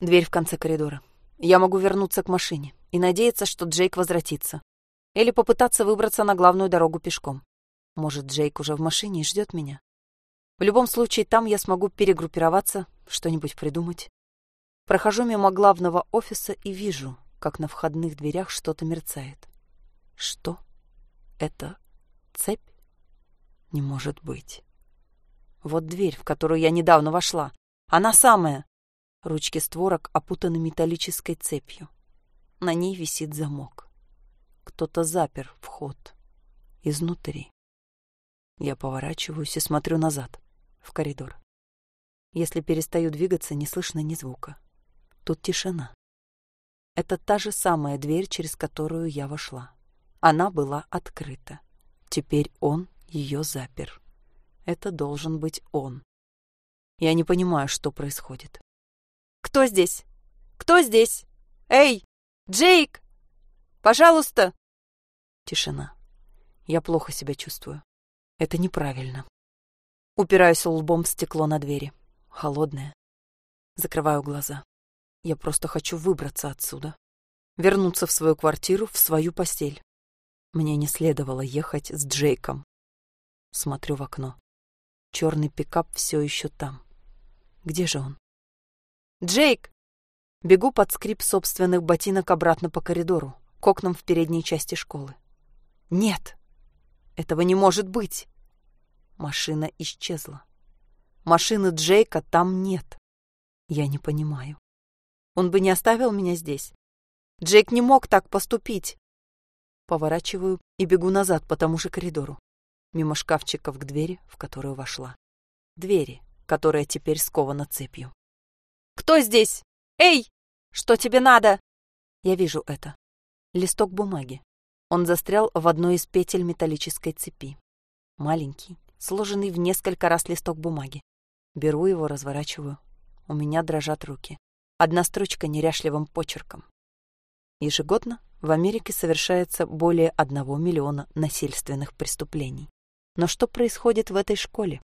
Дверь в конце коридора. Я могу вернуться к машине и надеяться, что Джейк возвратится. Или попытаться выбраться на главную дорогу пешком. Может, Джейк уже в машине и ждет меня. В любом случае, там я смогу перегруппироваться, что-нибудь придумать. Прохожу мимо главного офиса и вижу, как на входных дверях что-то мерцает. Что? Это цепь? Не может быть. Вот дверь, в которую я недавно вошла. Она самая. Ручки створок опутаны металлической цепью. На ней висит замок. Кто-то запер вход. Изнутри. Я поворачиваюсь и смотрю назад, в коридор. Если перестаю двигаться, не слышно ни звука. Тут тишина. Это та же самая дверь, через которую я вошла. Она была открыта. Теперь он ее запер. Это должен быть он. Я не понимаю, что происходит. «Кто здесь? Кто здесь? Эй, Джейк! Пожалуйста!» Тишина. Я плохо себя чувствую. Это неправильно. Упираюсь лбом в стекло на двери. Холодное. Закрываю глаза. Я просто хочу выбраться отсюда. Вернуться в свою квартиру, в свою постель. Мне не следовало ехать с Джейком. Смотрю в окно. Черный пикап все еще там. Где же он? Джейк! Бегу под скрип собственных ботинок обратно по коридору, к окнам в передней части школы. Нет! Этого не может быть! Машина исчезла. Машины Джейка там нет. Я не понимаю. Он бы не оставил меня здесь. Джейк не мог так поступить. Поворачиваю и бегу назад по тому же коридору. Мимо шкафчиков к двери, в которую вошла. Двери, которая теперь скована цепью. «Кто здесь? Эй! Что тебе надо?» Я вижу это. Листок бумаги. Он застрял в одной из петель металлической цепи. Маленький, сложенный в несколько раз листок бумаги. Беру его, разворачиваю. У меня дрожат руки. Одна строчка неряшливым почерком. Ежегодно в Америке совершается более одного миллиона насильственных преступлений. Но что происходит в этой школе?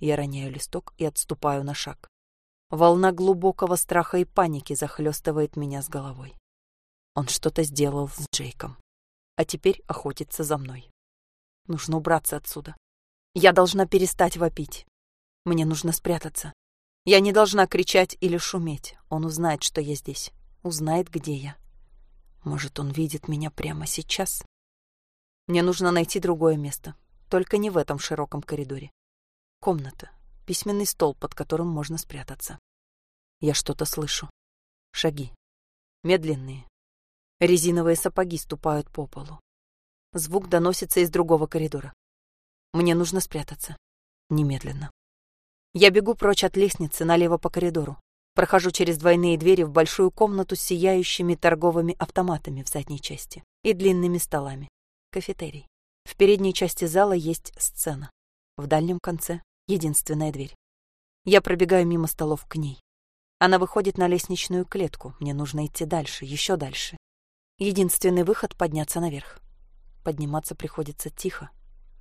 Я роняю листок и отступаю на шаг. Волна глубокого страха и паники захлестывает меня с головой. Он что-то сделал с Джейком, а теперь охотится за мной. Нужно убраться отсюда. Я должна перестать вопить. Мне нужно спрятаться. Я не должна кричать или шуметь. Он узнает, что я здесь. Узнает, где я. Может, он видит меня прямо сейчас? Мне нужно найти другое место. Только не в этом широком коридоре. Комната. Письменный стол, под которым можно спрятаться. Я что-то слышу. Шаги. Медленные. Резиновые сапоги ступают по полу. Звук доносится из другого коридора. Мне нужно спрятаться. Немедленно. Я бегу прочь от лестницы налево по коридору. Прохожу через двойные двери в большую комнату с сияющими торговыми автоматами в задней части и длинными столами. Кафетерий. В передней части зала есть сцена. В дальнем конце — единственная дверь. Я пробегаю мимо столов к ней. Она выходит на лестничную клетку. Мне нужно идти дальше, еще дальше. Единственный выход — подняться наверх. Подниматься приходится тихо,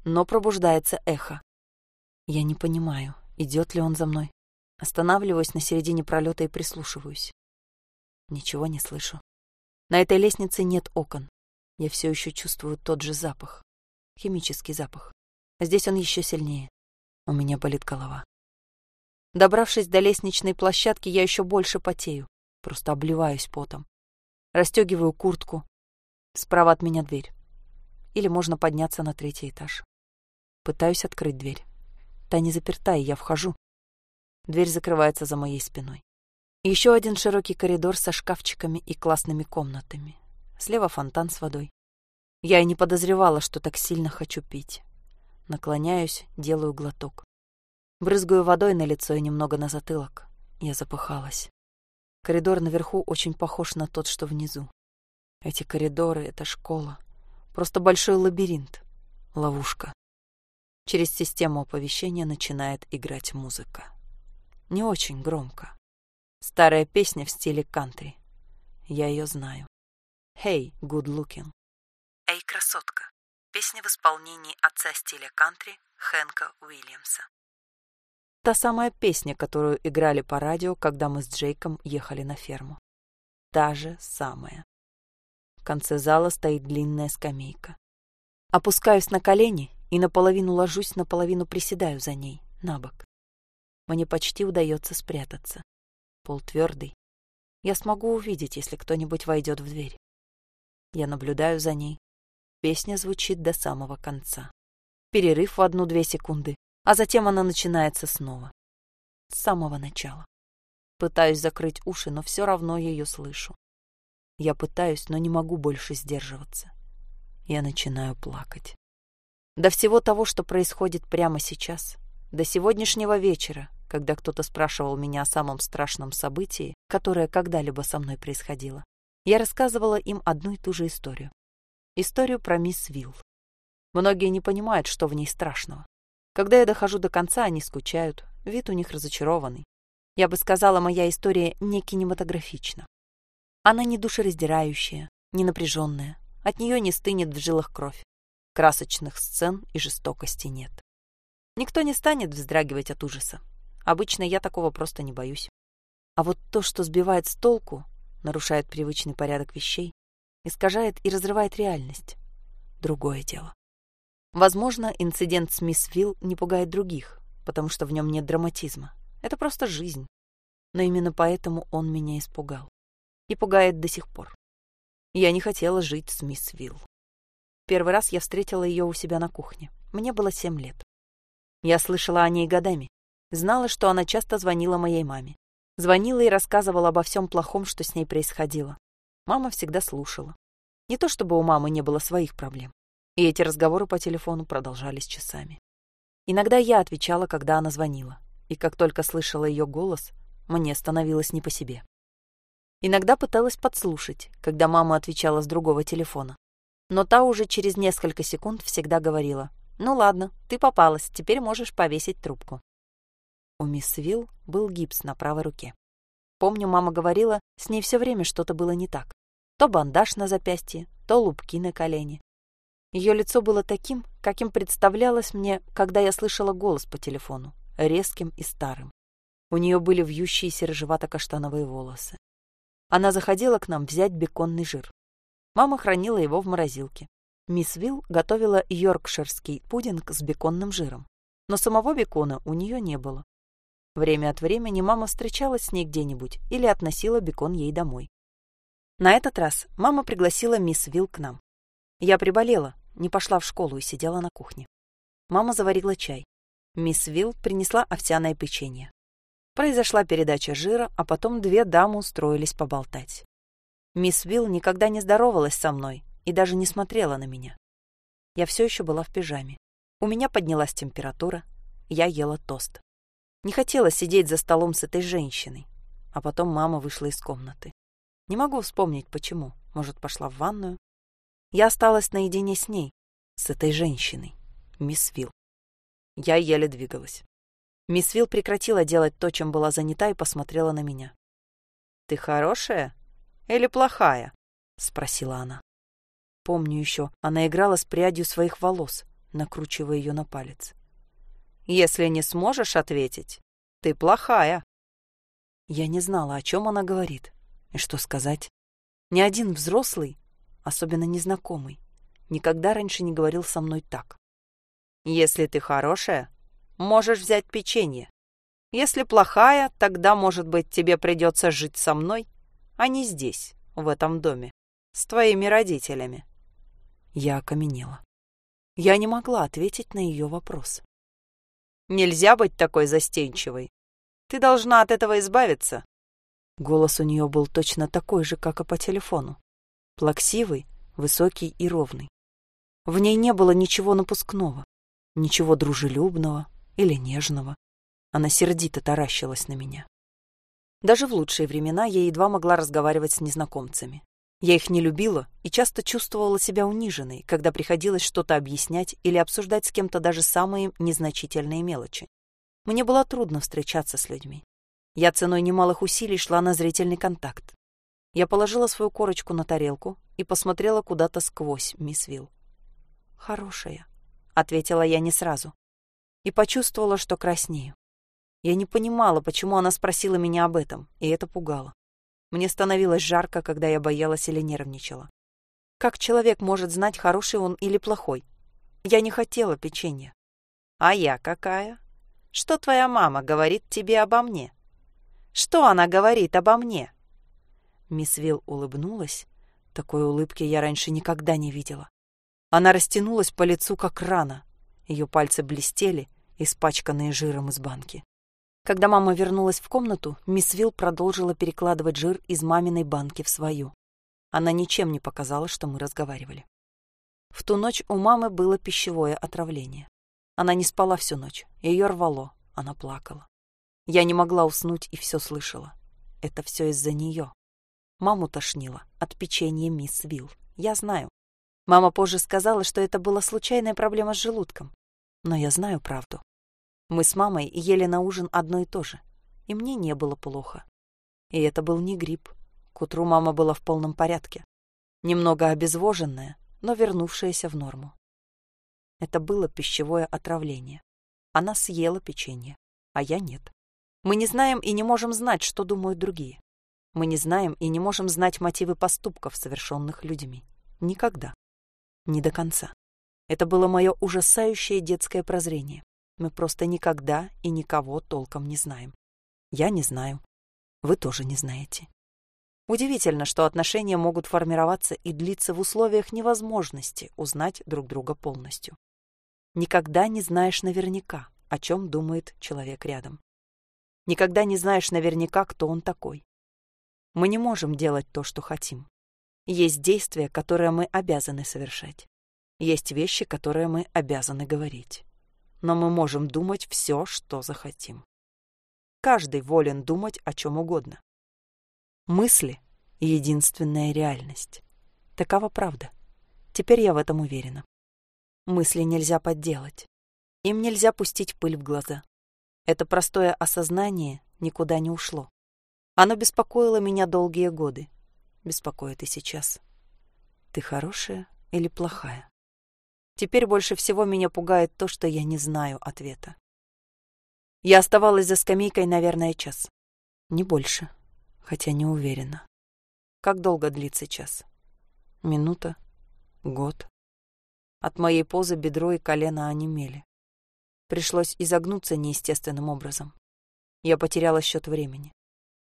но пробуждается эхо. Я не понимаю, Идет ли он за мной? Останавливаюсь на середине пролета и прислушиваюсь. Ничего не слышу. На этой лестнице нет окон. Я все еще чувствую тот же запах. Химический запах. Здесь он еще сильнее. У меня болит голова. Добравшись до лестничной площадки, я еще больше потею. Просто обливаюсь потом. Растегиваю куртку. Справа от меня дверь. Или можно подняться на третий этаж. Пытаюсь открыть дверь. Та не заперта, и я вхожу. Дверь закрывается за моей спиной. Еще один широкий коридор со шкафчиками и классными комнатами. Слева фонтан с водой. Я и не подозревала, что так сильно хочу пить. Наклоняюсь, делаю глоток. Брызгаю водой на лицо и немного на затылок. Я запыхалась. Коридор наверху очень похож на тот, что внизу. Эти коридоры — это школа. Просто большой лабиринт. Ловушка. Через систему оповещения начинает играть музыка. Не очень громко. Старая песня в стиле кантри. Я ее знаю. «Hey, good looking». «Эй, красотка». Песня в исполнении отца стиля кантри Хэнка Уильямса. Та самая песня, которую играли по радио, когда мы с Джейком ехали на ферму. Та же самая. В конце зала стоит длинная скамейка. Опускаюсь на колени и наполовину ложусь, наполовину приседаю за ней, на бок. Мне почти удается спрятаться. Пол твердый. Я смогу увидеть, если кто-нибудь войдет в дверь. Я наблюдаю за ней. Песня звучит до самого конца. Перерыв в одну-две секунды, а затем она начинается снова. С самого начала. Пытаюсь закрыть уши, но все равно ее слышу. Я пытаюсь, но не могу больше сдерживаться. Я начинаю плакать. До всего того, что происходит прямо сейчас, до сегодняшнего вечера, когда кто-то спрашивал меня о самом страшном событии, которое когда-либо со мной происходило, я рассказывала им одну и ту же историю. Историю про мисс Вилл. Многие не понимают, что в ней страшного. Когда я дохожу до конца, они скучают, вид у них разочарованный. Я бы сказала, моя история не кинематографична. Она не душераздирающая, не напряженная, от нее не стынет в жилах кровь. Красочных сцен и жестокости нет. Никто не станет вздрагивать от ужаса. Обычно я такого просто не боюсь. А вот то, что сбивает с толку, нарушает привычный порядок вещей, искажает и разрывает реальность, другое дело. Возможно, инцидент с мисс Вилл не пугает других, потому что в нем нет драматизма. Это просто жизнь. Но именно поэтому он меня испугал. И пугает до сих пор. Я не хотела жить с мисс Вилл. Первый раз я встретила ее у себя на кухне. Мне было семь лет. Я слышала о ней годами. Знала, что она часто звонила моей маме. Звонила и рассказывала обо всем плохом, что с ней происходило. Мама всегда слушала. Не то чтобы у мамы не было своих проблем и эти разговоры по телефону продолжались часами. Иногда я отвечала, когда она звонила, и как только слышала ее голос, мне становилось не по себе. Иногда пыталась подслушать, когда мама отвечала с другого телефона. Но та уже через несколько секунд всегда говорила, «Ну ладно, ты попалась, теперь можешь повесить трубку». У мисс Вилл был гипс на правой руке. Помню, мама говорила, с ней все время что-то было не так. То бандаж на запястье, то лупки на колени, ее лицо было таким, каким представлялось мне, когда я слышала голос по телефону, резким и старым. У нее были вьющиеся рыжевато-каштановые волосы. Она заходила к нам взять беконный жир. Мама хранила его в морозилке. Мисс Вилл готовила йоркширский пудинг с беконным жиром. Но самого бекона у нее не было. Время от времени мама встречалась с ней где-нибудь или относила бекон ей домой. На этот раз мама пригласила мисс Вилл к нам. Я приболела, не пошла в школу и сидела на кухне. Мама заварила чай. Мисс Вилл принесла овсяное печенье. Произошла передача жира, а потом две дамы устроились поболтать. Мисс Вилл никогда не здоровалась со мной и даже не смотрела на меня. Я все еще была в пижаме. У меня поднялась температура, я ела тост. Не хотела сидеть за столом с этой женщиной. А потом мама вышла из комнаты. Не могу вспомнить, почему. Может, пошла в ванную, я осталась наедине с ней, с этой женщиной, мисс Вилл. Я еле двигалась. Мисс Вилл прекратила делать то, чем была занята, и посмотрела на меня. «Ты хорошая или плохая?» — спросила она. Помню еще, она играла с прядью своих волос, накручивая ее на палец. «Если не сможешь ответить, ты плохая». Я не знала, о чем она говорит и что сказать. Ни один взрослый особенно незнакомый, никогда раньше не говорил со мной так. «Если ты хорошая, можешь взять печенье. Если плохая, тогда, может быть, тебе придется жить со мной, а не здесь, в этом доме, с твоими родителями». Я окаменела. Я не могла ответить на ее вопрос. «Нельзя быть такой застенчивой. Ты должна от этого избавиться». Голос у нее был точно такой же, как и по телефону плаксивый, высокий и ровный. В ней не было ничего напускного, ничего дружелюбного или нежного. Она сердито таращилась на меня. Даже в лучшие времена я едва могла разговаривать с незнакомцами. Я их не любила и часто чувствовала себя униженной, когда приходилось что-то объяснять или обсуждать с кем-то даже самые незначительные мелочи. Мне было трудно встречаться с людьми. Я ценой немалых усилий шла на зрительный контакт, я положила свою корочку на тарелку и посмотрела куда-то сквозь мисс Вилл. «Хорошая», — ответила я не сразу. И почувствовала, что краснею. Я не понимала, почему она спросила меня об этом, и это пугало. Мне становилось жарко, когда я боялась или нервничала. Как человек может знать, хороший он или плохой? Я не хотела печенья. А я какая? Что твоя мама говорит тебе обо мне? Что она говорит обо мне? Мисс Вилл улыбнулась. Такой улыбки я раньше никогда не видела. Она растянулась по лицу, как рана. Ее пальцы блестели, испачканные жиром из банки. Когда мама вернулась в комнату, мисс Вилл продолжила перекладывать жир из маминой банки в свою. Она ничем не показала, что мы разговаривали. В ту ночь у мамы было пищевое отравление. Она не спала всю ночь, ее рвало, она плакала. Я не могла уснуть и все слышала. Это все из-за нее. Маму тошнило от печенья мисс Вилл. Я знаю. Мама позже сказала, что это была случайная проблема с желудком. Но я знаю правду. Мы с мамой ели на ужин одно и то же, и мне не было плохо. И это был не грипп. К утру мама была в полном порядке. Немного обезвоженная, но вернувшаяся в норму. Это было пищевое отравление. Она съела печенье, а я нет. Мы не знаем и не можем знать, что думают другие. Мы не знаем и не можем знать мотивы поступков, совершенных людьми. Никогда. Не до конца. Это было мое ужасающее детское прозрение. Мы просто никогда и никого толком не знаем. Я не знаю. Вы тоже не знаете. Удивительно, что отношения могут формироваться и длиться в условиях невозможности узнать друг друга полностью. Никогда не знаешь наверняка, о чем думает человек рядом. Никогда не знаешь наверняка, кто он такой. Мы не можем делать то, что хотим. Есть действия, которые мы обязаны совершать. Есть вещи, которые мы обязаны говорить но мы можем думать все, что захотим. Каждый волен думать о чем угодно. Мысли — единственная реальность. Такова правда. Теперь я в этом уверена. Мысли нельзя подделать. Им нельзя пустить пыль в глаза. Это простое осознание никуда не ушло. Оно беспокоило меня долгие годы. Беспокоит и сейчас. Ты хорошая или плохая? Теперь больше всего меня пугает то, что я не знаю ответа. Я оставалась за скамейкой, наверное, час. Не больше, хотя не уверена. Как долго длится час? Минута? Год? От моей позы бедро и колено онемели. Пришлось изогнуться неестественным образом. Я потеряла счет времени.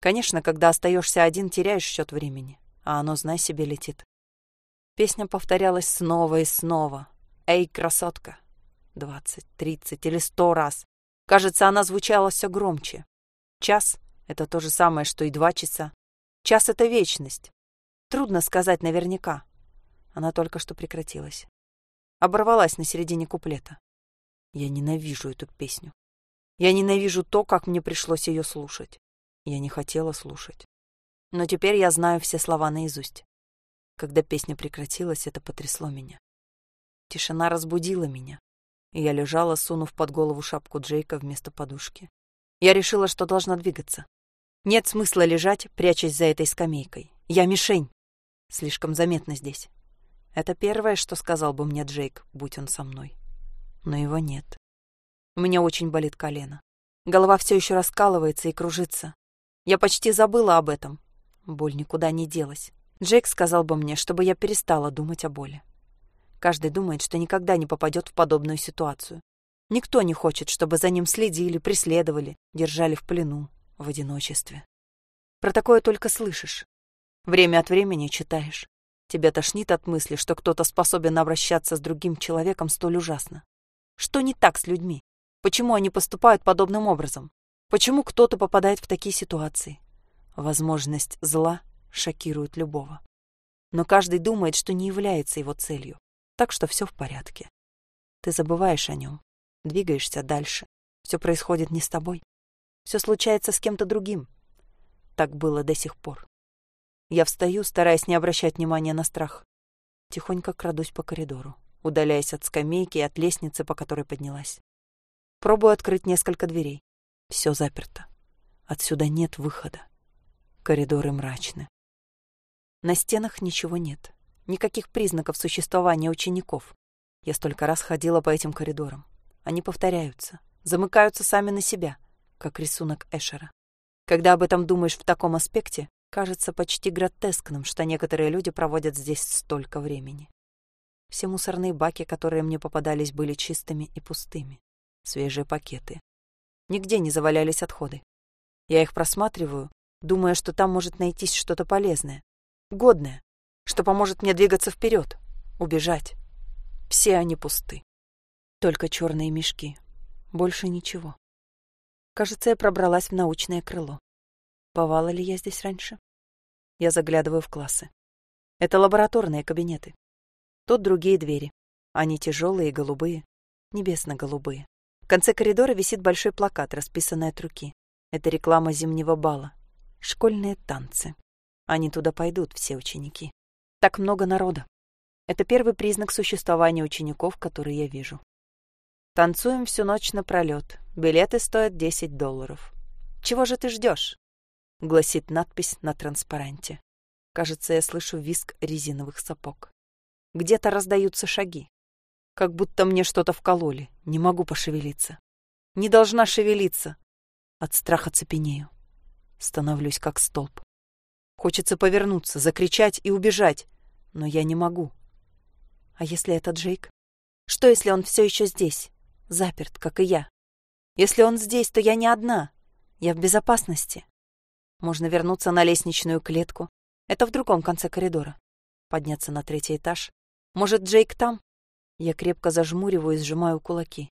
Конечно, когда остаешься один, теряешь счет времени, а оно, знай себе, летит. Песня повторялась снова и снова, «Эй, красотка!» Двадцать, тридцать или сто раз. Кажется, она звучала все громче. Час — это то же самое, что и два часа. Час — это вечность. Трудно сказать наверняка. Она только что прекратилась. Оборвалась на середине куплета. Я ненавижу эту песню. Я ненавижу то, как мне пришлось ее слушать. Я не хотела слушать. Но теперь я знаю все слова наизусть. Когда песня прекратилась, это потрясло меня. Тишина разбудила меня, я лежала, сунув под голову шапку Джейка вместо подушки. Я решила, что должна двигаться. Нет смысла лежать, прячась за этой скамейкой. Я мишень. Слишком заметно здесь. Это первое, что сказал бы мне Джейк, будь он со мной. Но его нет. У меня очень болит колено. Голова все еще раскалывается и кружится. Я почти забыла об этом. Боль никуда не делась. Джейк сказал бы мне, чтобы я перестала думать о боли. Каждый думает, что никогда не попадет в подобную ситуацию. Никто не хочет, чтобы за ним следили, преследовали, держали в плену, в одиночестве. Про такое только слышишь. Время от времени читаешь. Тебя тошнит от мысли, что кто-то способен обращаться с другим человеком столь ужасно. Что не так с людьми? Почему они поступают подобным образом? Почему кто-то попадает в такие ситуации? Возможность зла шокирует любого. Но каждый думает, что не является его целью так что все в порядке. Ты забываешь о нем, двигаешься дальше. Все происходит не с тобой. Все случается с кем-то другим. Так было до сих пор. Я встаю, стараясь не обращать внимания на страх. Тихонько крадусь по коридору, удаляясь от скамейки и от лестницы, по которой поднялась. Пробую открыть несколько дверей. Все заперто. Отсюда нет выхода. Коридоры мрачны. На стенах ничего нет никаких признаков существования учеников. Я столько раз ходила по этим коридорам. Они повторяются, замыкаются сами на себя. как рисунок Эшера. Когда об этом думаешь в таком аспекте, кажется почти гротескным, что некоторые люди проводят здесь столько времени. Все мусорные баки, которые мне попадались, были чистыми и пустыми. Свежие пакеты. Нигде не завалялись отходы. Я их просматриваю, думая, что там может найтись что-то полезное, годное, что поможет мне двигаться вперед, убежать. Все они пусты. Только черные мешки. Больше ничего. Кажется, я пробралась в научное крыло. Бывала ли я здесь раньше? Я заглядываю в классы. Это лабораторные кабинеты. Тут другие двери. Они тяжелые и голубые, небесно-голубые. В конце коридора висит большой плакат, расписанный от руки. Это реклама зимнего бала. Школьные танцы. Они туда пойдут, все ученики. Так много народа. Это первый признак существования учеников, которые я вижу. Танцуем всю ночь напролет. Билеты стоят 10 долларов. Чего же ты ждешь? — гласит надпись на транспаранте. Кажется, я слышу визг резиновых сапог. Где-то раздаются шаги. Как будто мне что-то вкололи. Не могу пошевелиться. Не должна шевелиться. От страха цепенею. Становлюсь как столб. Хочется повернуться, закричать и убежать. Но я не могу. А если это Джейк? Что, если он все еще здесь? Заперт, как и я. Если он здесь, то я не одна. Я в безопасности. Можно вернуться на лестничную клетку. Это в другом конце коридора. Подняться на третий этаж. Может, Джейк там? Я крепко зажмуриваю и сжимаю кулаки.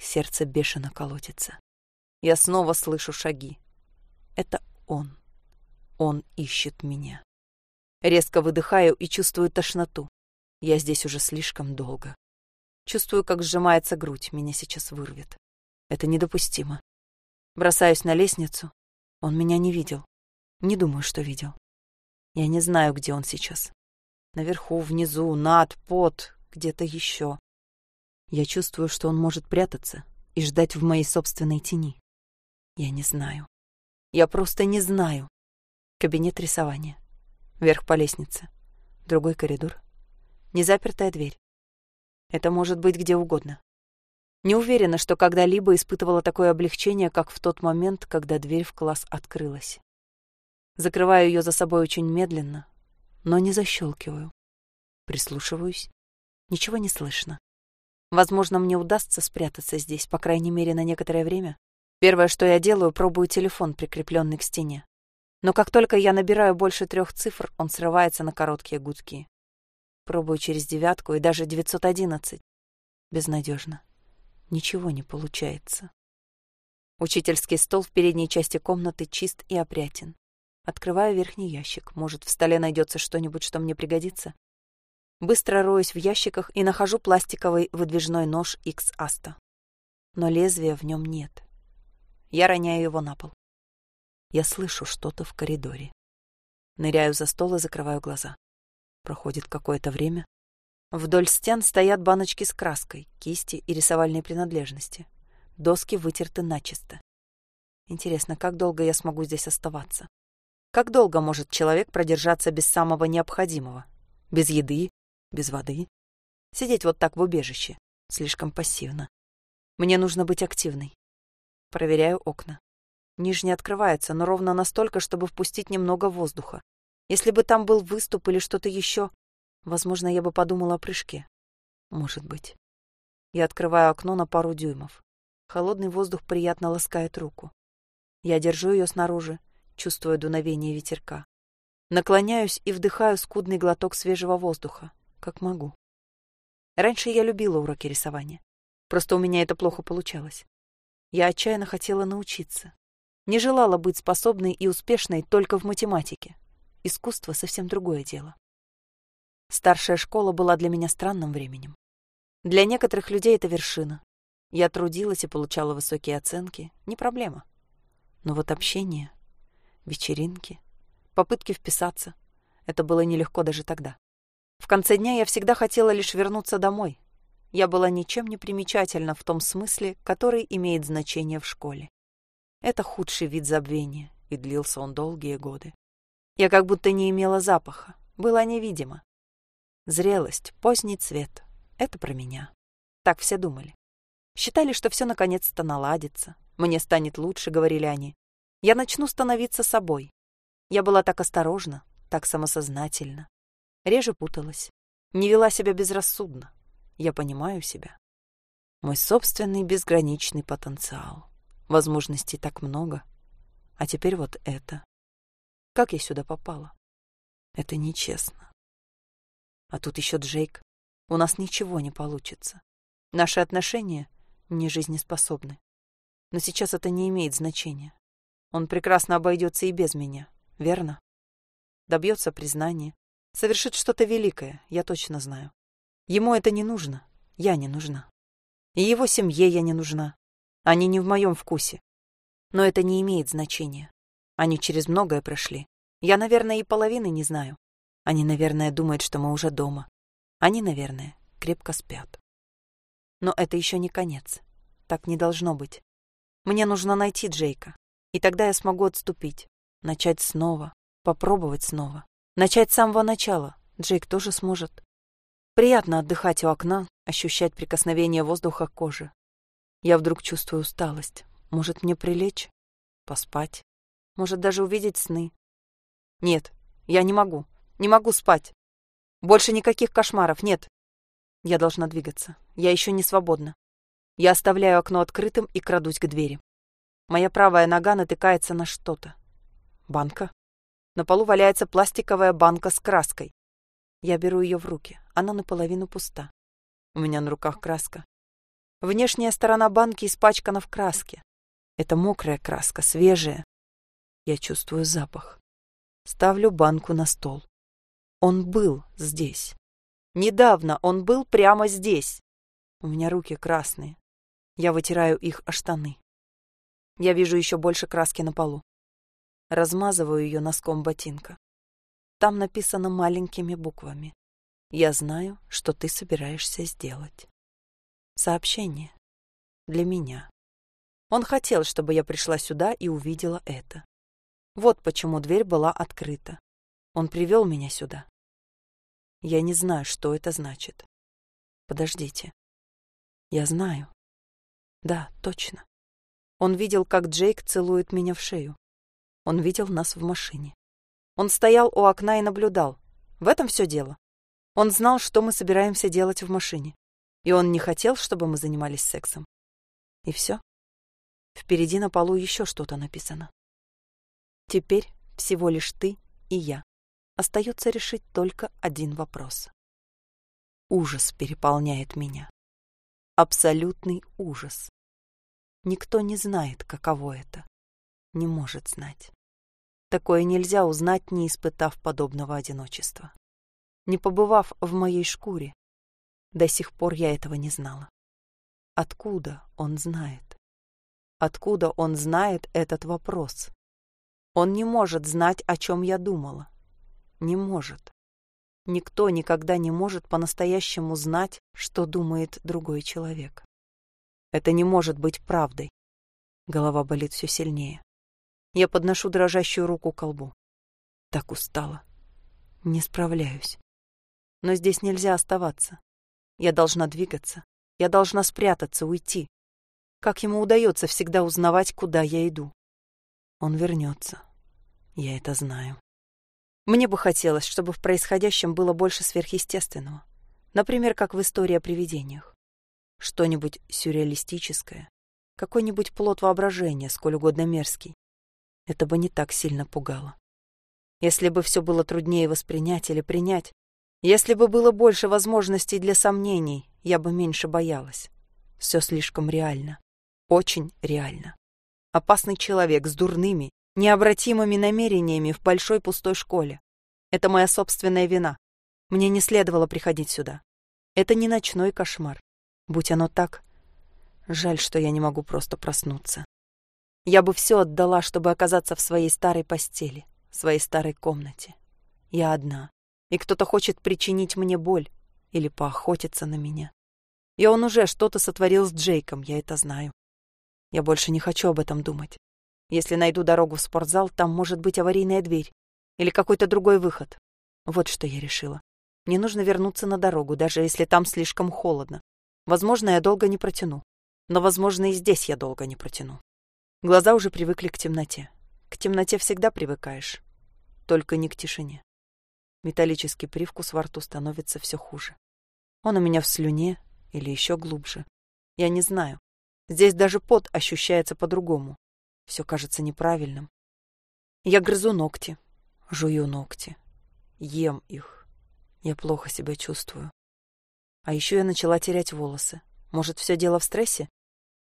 Сердце бешено колотится. Я снова слышу шаги. Это он. Он ищет меня. Резко выдыхаю и чувствую тошноту. Я здесь уже слишком долго. Чувствую, как сжимается грудь, меня сейчас вырвет. Это недопустимо. Бросаюсь на лестницу, он меня не видел. Не думаю, что видел. Я не знаю, где он сейчас. Наверху, внизу, над, под, где-то еще. Я чувствую, что он может прятаться и ждать в моей собственной тени. Я не знаю. Я просто не знаю. Кабинет рисования. Вверх по лестнице. Другой коридор. Незапертая дверь. Это может быть где угодно. Не уверена, что когда-либо испытывала такое облегчение, как в тот момент, когда дверь в класс открылась. Закрываю ее за собой очень медленно, но не защелкиваю. Прислушиваюсь. Ничего не слышно. Возможно, мне удастся спрятаться здесь, по крайней мере, на некоторое время. Первое, что я делаю, пробую телефон, прикрепленный к стене. Но как только я набираю больше трех цифр, он срывается на короткие гудки. Пробую через девятку и даже 911. Безнадежно. Ничего не получается. Учительский стол в передней части комнаты чист и опрятен. Открываю верхний ящик. Может, в столе найдется что-нибудь, что мне пригодится? Быстро роюсь в ящиках и нахожу пластиковый выдвижной нож X-Asta. Но лезвия в нем нет. Я роняю его на пол. Я слышу что-то в коридоре. Ныряю за стол и закрываю глаза. Проходит какое-то время, Вдоль стен стоят баночки с краской, кисти и рисовальные принадлежности. Доски вытерты начисто. Интересно, как долго я смогу здесь оставаться? Как долго может человек продержаться без самого необходимого? Без еды, без воды? Сидеть вот так в убежище. Слишком пассивно. Мне нужно быть активной. Проверяю окна. Нижний открывается, но ровно настолько, чтобы впустить немного воздуха. Если бы там был выступ или что-то еще, Возможно, я бы подумала о прыжке. Может быть. Я открываю окно на пару дюймов. Холодный воздух приятно ласкает руку. Я держу ее снаружи, чувствуя дуновение ветерка. Наклоняюсь и вдыхаю скудный глоток свежего воздуха, как могу. Раньше я любила уроки рисования. Просто у меня это плохо получалось. Я отчаянно хотела научиться. Не желала быть способной и успешной только в математике. Искусство — совсем другое дело. Старшая школа была для меня странным временем. Для некоторых людей это вершина. Я трудилась и получала высокие оценки, не проблема. Но вот общение, вечеринки, попытки вписаться — это было нелегко даже тогда. В конце дня я всегда хотела лишь вернуться домой. Я была ничем не примечательна в том смысле, который имеет значение в школе. Это худший вид забвения, и длился он долгие годы. Я как будто не имела запаха, была невидима. Зрелость, поздний цвет — это про меня. Так все думали. Считали, что все наконец-то наладится, Мне станет лучше, говорили они. Я начну становиться собой. Я была так осторожна, так самосознательна. Реже путалась, не вела себя безрассудно. Я понимаю себя. Мой собственный безграничный потенциал. Возможностей так много. А теперь вот это. Как я сюда попала? Это нечестно. А тут еще Джейк. У нас ничего не получится. Наши отношения не жизнеспособны. Но сейчас это не имеет значения. Он прекрасно обойдется и без меня, верно? Добьется признания, совершит что-то великое, я точно знаю. Ему это не нужно, я не нужна. И его семье я не нужна. Они не в моем вкусе. Но это не имеет значения. Они через многое прошли. Я, наверное, и половины не знаю. Они, наверное, думают, что мы уже дома. Они, наверное, крепко спят. Но это еще не конец. Так не должно быть. Мне нужно найти Джейка. И тогда я смогу отступить. Начать снова. Попробовать снова. Начать с самого начала. Джейк тоже сможет. Приятно отдыхать у окна, ощущать прикосновение воздуха к коже. Я вдруг чувствую усталость. Может, мне прилечь? Поспать? Может, даже увидеть сны? Нет, я не могу. Не могу спать. Больше никаких кошмаров, нет. Я должна двигаться. Я еще не свободна. Я оставляю окно открытым и крадусь к двери. Моя правая нога натыкается на что-то. Банка. На полу валяется пластиковая банка с краской. Я беру ее в руки. Она наполовину пуста. У меня на руках краска. Внешняя сторона банки испачкана в краске. Это мокрая краска, свежая. Я чувствую запах. Ставлю банку на стол. Он был здесь. Недавно он был прямо здесь. У меня руки красные. Я вытираю их о штаны. Я вижу еще больше краски на полу. Размазываю ее носком ботинка. Там написано маленькими буквами. Я знаю, что ты собираешься сделать. Сообщение. Для меня. Он хотел, чтобы я пришла сюда и увидела это. Вот почему дверь была открыта. Он привел меня сюда. Я не знаю, что это значит. Подождите. Я знаю. Да, точно. Он видел, как Джейк целует меня в шею. Он видел нас в машине. Он стоял у окна и наблюдал. В этом все дело. Он знал, что мы собираемся делать в машине. И он не хотел, чтобы мы занимались сексом. И все. Впереди на полу еще что-то написано. Теперь всего лишь ты и я. Остается решить только один вопрос. Ужас переполняет меня. Абсолютный ужас. Никто не знает, каково это. Не может знать. Такое нельзя узнать, не испытав подобного одиночества. Не побывав в моей шкуре, до сих пор я этого не знала. Откуда он знает? Откуда он знает этот вопрос? Он не может знать, о чем я думала. Не может. Никто никогда не может по-настоящему знать, что думает другой человек. Это не может быть правдой. Голова болит все сильнее. Я подношу дрожащую руку к колбу. Так устала. Не справляюсь. Но здесь нельзя оставаться. Я должна двигаться. Я должна спрятаться, уйти. Как ему удается всегда узнавать, куда я иду? Он вернется. Я это знаю. Мне бы хотелось, чтобы в происходящем было больше сверхъестественного. Например, как в истории о привидениях. Что-нибудь сюрреалистическое. Какой-нибудь плод воображения, сколь угодно мерзкий. Это бы не так сильно пугало. Если бы все было труднее воспринять или принять, если бы было больше возможностей для сомнений, я бы меньше боялась. Все слишком реально. Очень реально. Опасный человек с дурными, необратимыми намерениями в большой пустой школе. Это моя собственная вина. Мне не следовало приходить сюда. Это не ночной кошмар. Будь оно так, жаль, что я не могу просто проснуться. Я бы все отдала, чтобы оказаться в своей старой постели, в своей старой комнате. Я одна, и кто-то хочет причинить мне боль или поохотиться на меня. И он уже что-то сотворил с Джейком, я это знаю. Я больше не хочу об этом думать. Если найду дорогу в спортзал, там может быть аварийная дверь или какой-то другой выход. Вот что я решила. Мне нужно вернуться на дорогу, даже если там слишком холодно. Возможно, я долго не протяну. Но, возможно, и здесь я долго не протяну. Глаза уже привыкли к темноте. К темноте всегда привыкаешь, только не к тишине. Металлический привкус во рту становится все хуже. Он у меня в слюне или еще глубже. Я не знаю. Здесь даже пот ощущается по-другому. Все кажется неправильным. Я грызу ногти, жую ногти, ем их. Я плохо себя чувствую. А еще я начала терять волосы. Может, все дело в стрессе?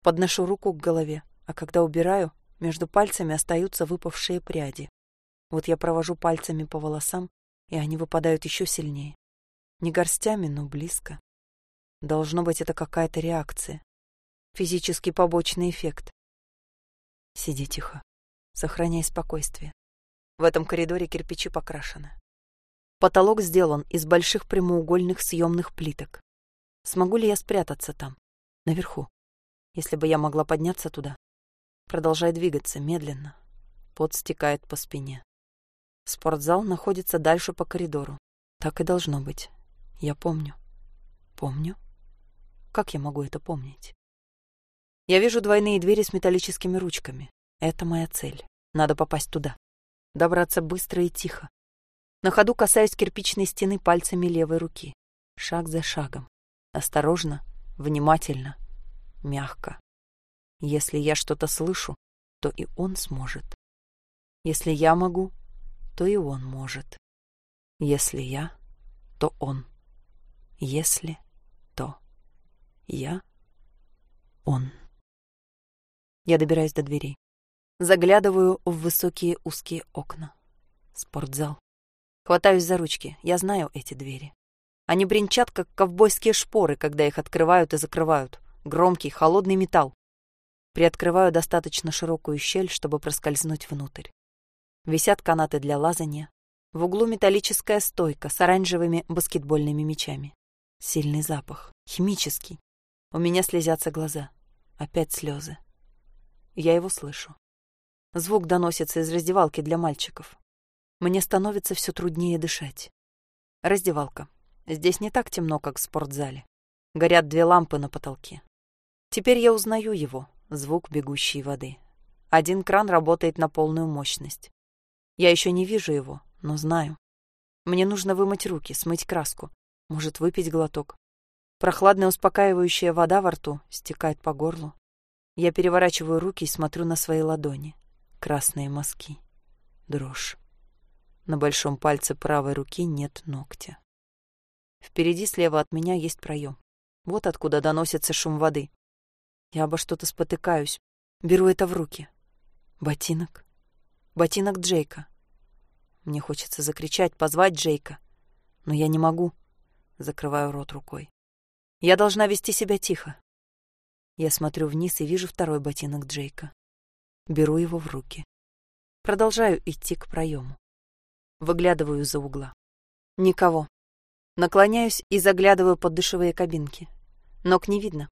Подношу руку к голове, а когда убираю, между пальцами остаются выпавшие пряди. Вот я провожу пальцами по волосам, и они выпадают еще сильнее. Не горстями, но близко. Должно быть, это какая-то реакция. Физический побочный эффект. Сиди тихо. Сохраняй спокойствие. В этом коридоре кирпичи покрашены. Потолок сделан из больших прямоугольных съемных плиток. Смогу ли я спрятаться там, наверху, если бы я могла подняться туда? Продолжай двигаться медленно. Пот стекает по спине. Спортзал находится дальше по коридору. Так и должно быть. Я помню. Помню? Как я могу это помнить? Я вижу двойные двери с металлическими ручками. Это моя цель. Надо попасть туда. Добраться быстро и тихо. На ходу касаюсь кирпичной стены пальцами левой руки. Шаг за шагом. Осторожно, внимательно, мягко. Если я что-то слышу, то и он сможет. Если я могу, то и он может. Если я, то он. Если, то я, он. Я добираюсь до дверей. Заглядываю в высокие узкие окна. Спортзал. Хватаюсь за ручки. Я знаю эти двери. Они бренчат, как ковбойские шпоры, когда их открывают и закрывают. Громкий, холодный металл. Приоткрываю достаточно широкую щель, чтобы проскользнуть внутрь. Висят канаты для лазания. В углу металлическая стойка с оранжевыми баскетбольными мячами. Сильный запах. Химический. У меня слезятся глаза. Опять слезы. Я его слышу. Звук доносится из раздевалки для мальчиков. Мне становится все труднее дышать. Раздевалка. Здесь не так темно, как в спортзале. Горят две лампы на потолке. Теперь я узнаю его, звук бегущей воды. Один кран работает на полную мощность. Я еще не вижу его, но знаю. Мне нужно вымыть руки, смыть краску. Может, выпить глоток. Прохладная успокаивающая вода во рту стекает по горлу. Я переворачиваю руки и смотрю на свои ладони красные мазки, дрожь. На большом пальце правой руки нет ногтя. Впереди слева от меня есть проем. Вот откуда доносится шум воды. Я обо что-то спотыкаюсь. Беру это в руки. Ботинок. Ботинок Джейка. Мне хочется закричать, позвать Джейка. Но я не могу. Закрываю рот рукой. Я должна вести себя тихо. Я смотрю вниз и вижу второй ботинок Джейка. Беру его в руки. Продолжаю идти к проему. Выглядываю из-за угла. Никого. Наклоняюсь и заглядываю под душевые кабинки. Ног не видно.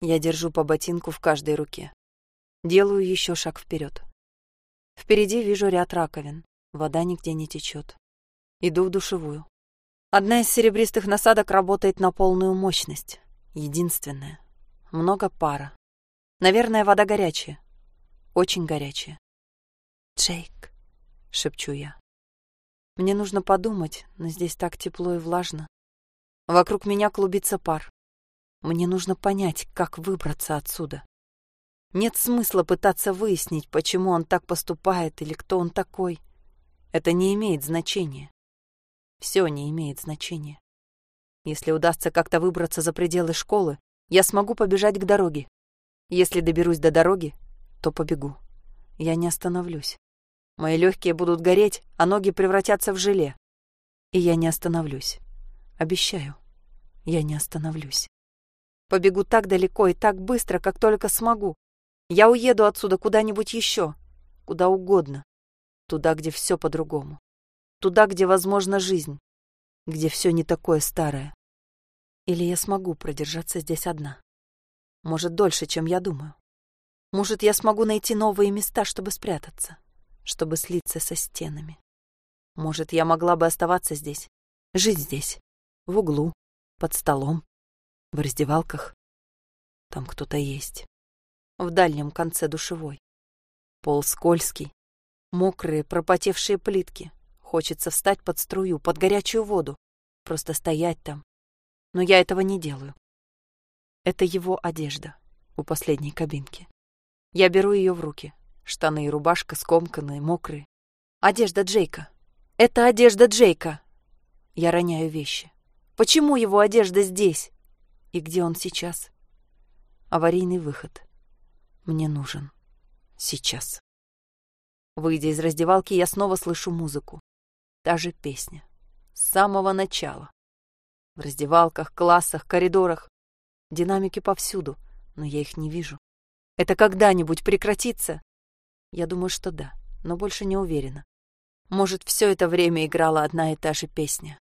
Я держу по ботинку в каждой руке. Делаю еще шаг вперед. Впереди вижу ряд раковин. Вода нигде не течет. Иду в душевую. Одна из серебристых насадок работает на полную мощность. Единственная. Много пара. Наверное, вода горячая очень горячая. «Джейк», — шепчу я. Мне нужно подумать, но здесь так тепло и влажно. Вокруг меня клубится пар. Мне нужно понять, как выбраться отсюда. Нет смысла пытаться выяснить, почему он так поступает или кто он такой. Это не имеет значения. Все не имеет значения. Если удастся как-то выбраться за пределы школы, я смогу побежать к дороге. Если доберусь до дороги, то побегу. Я не остановлюсь. Мои легкие будут гореть, а ноги превратятся в желе. И я не остановлюсь. Обещаю, я не остановлюсь. Побегу так далеко и так быстро, как только смогу. Я уеду отсюда куда-нибудь еще, куда угодно. Туда, где все по-другому. Туда, где возможна жизнь. Где все не такое старое. Или я смогу продержаться здесь одна. Может, дольше, чем я думаю. Может, я смогу найти новые места, чтобы спрятаться, чтобы слиться со стенами. Может, я могла бы оставаться здесь, жить здесь, в углу, под столом, в раздевалках. Там кто-то есть. В дальнем конце душевой. Пол скользкий, мокрые, пропотевшие плитки. Хочется встать под струю, под горячую воду, просто стоять там. Но я этого не делаю. Это его одежда у последней кабинки. Я беру ее в руки. Штаны и рубашка скомканные, мокрые. Одежда Джейка. Это одежда Джейка. Я роняю вещи. Почему его одежда здесь? И где он сейчас? Аварийный выход. Мне нужен. Сейчас. Выйдя из раздевалки, я снова слышу музыку. Та же песня. С самого начала. В раздевалках, классах, коридорах. Динамики повсюду, но я их не вижу. Это когда-нибудь прекратится? Я думаю, что да, но больше не уверена. Может, все это время играла одна и та же песня.